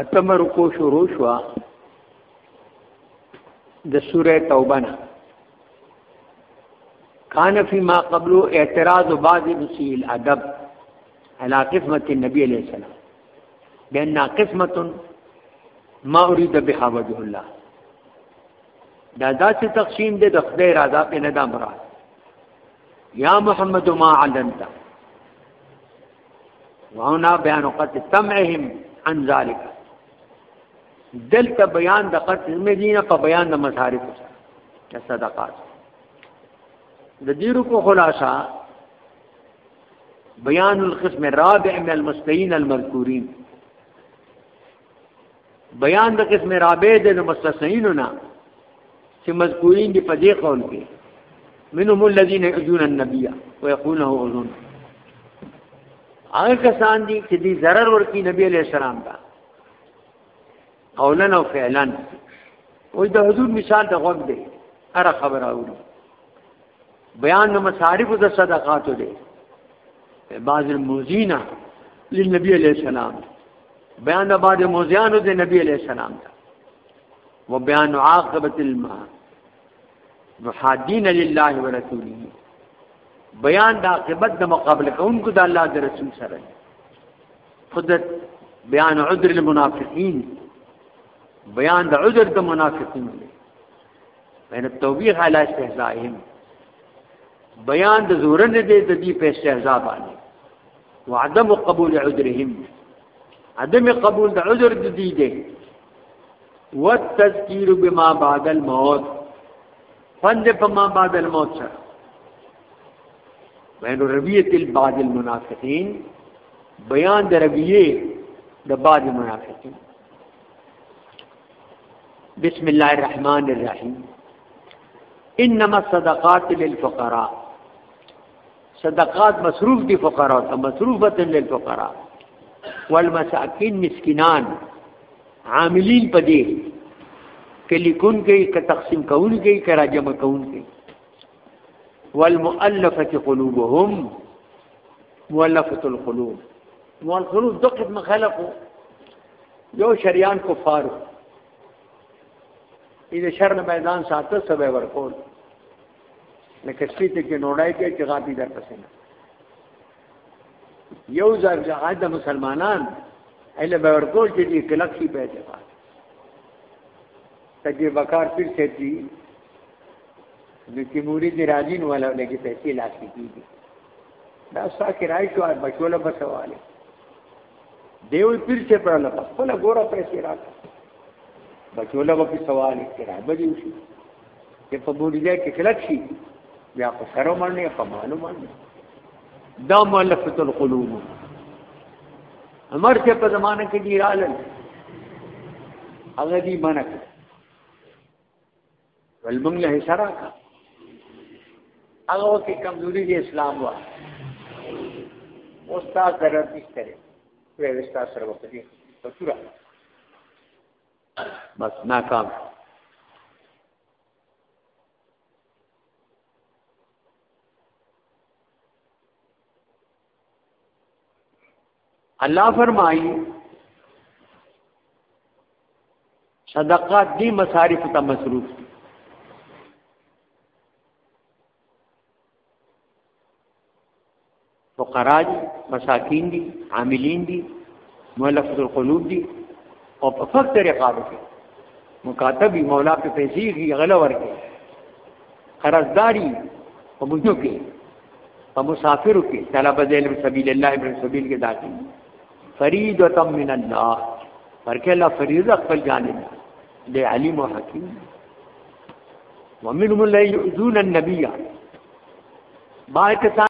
اتم رکو شروع شو د سوره توبه نه کان فی ما قبل اعتراض بعض مسیء الادب على قسمه النبي عليه السلام بان قسمه ما اريد بها وجه الله دا ذات تقسیم دی د خدای رضا په نه دا مراد یا محمد ما علمت وهنا بیان قد سمعهم عن ذلك دلته بیان د قطع مدینه په بیان د مصارف د صدقات د دې رکو خلاصہ بیان القسم الرابع من المستعين المذكورين بیان د قسم رابع د مستعيننا چې مذکورین دی په دې قول کې منهم الذين يؤذون النبي ويقولونه اذن هغه کسان دي چې دې ضرر ورکی نبی عليه السلام ته قولن او فعلن وې د حضور مثال د غوږ دی اره خبره وړي بیان د مصارف د صدقاتو دی بعض الموزینا للنبي عليه السلام بیان د بعض موزیانو د نبی عليه السلام ته و بیان عاقبت الماء محادین لله ورسوله بیان د عاقبت د مقابله کوونکو د الله د رسول سره خود بیان عذر المنافقین بیان د عذر د منافقین بین التوبیخ علی استهزائهم بیان د زورن دې د دې په استهزاء باندې وعدم قبول عذرهم عدم قبول د عذر د دې دې والتذکیر بما بعد الموت فند فما بعد الموت سره بین ربیت البعض المنافقین بیان د ربیه د بعض منافقین بسم الله الرحمن الرحيم انما الصدقات للفقراء صدقات مصروف دي فقراء مصروفة للفقراء والمساكين مسكينان عاملين پدې کلی کون گئی که تقسیم کون گئی که راجم کون گئی والمؤلفت قلوبهم مؤلفت القلوب مؤلفت القلوب من مخلقو یو شریان کفارو دې د شر نه میدان ساته سبا ورکول لکه سپی ته کې نوړای کې چې غاپی در پسې نه یو ځل جهاد مسلمانان ایله به ورکول چې دې کلک شي په اتفاق تجي وقار پیر سے دی د تیموری دی راجین والا لګي پیسې لاسې کیږي دا ستا کرای شو بچوله بسواله دیو پیر سے پر لپس په لګوره پیسې راکړه بچوله په سوال کرا بجو شي چې په بوډیا کې کلک شي بیا په سره باندې په معلومه دا مؤلفه القلوب عمر چې په زمانه کې دی رالل هغه دی منک ولمن له سره کا هغه کې کمزوري دی اسلام وا استاد درته ستره وې استاد سره وکړي په بس ناکام اللہ فرمائی صدقات دی مصارف تا مصروف مساکین دی دی عاملین مولفت القلوب دی او په فقط طریقه کې مکاتب مولا په پیسې کې غلا ورکي قرضداري او بوجو کې په مسافر کې طلب دین په سبيل الله ابن سبيل کې داخل فريد وتم من الله ورکه الله فريد خپل جانب دي عليم او حكيم ومنهم لا يؤذون النبي باقي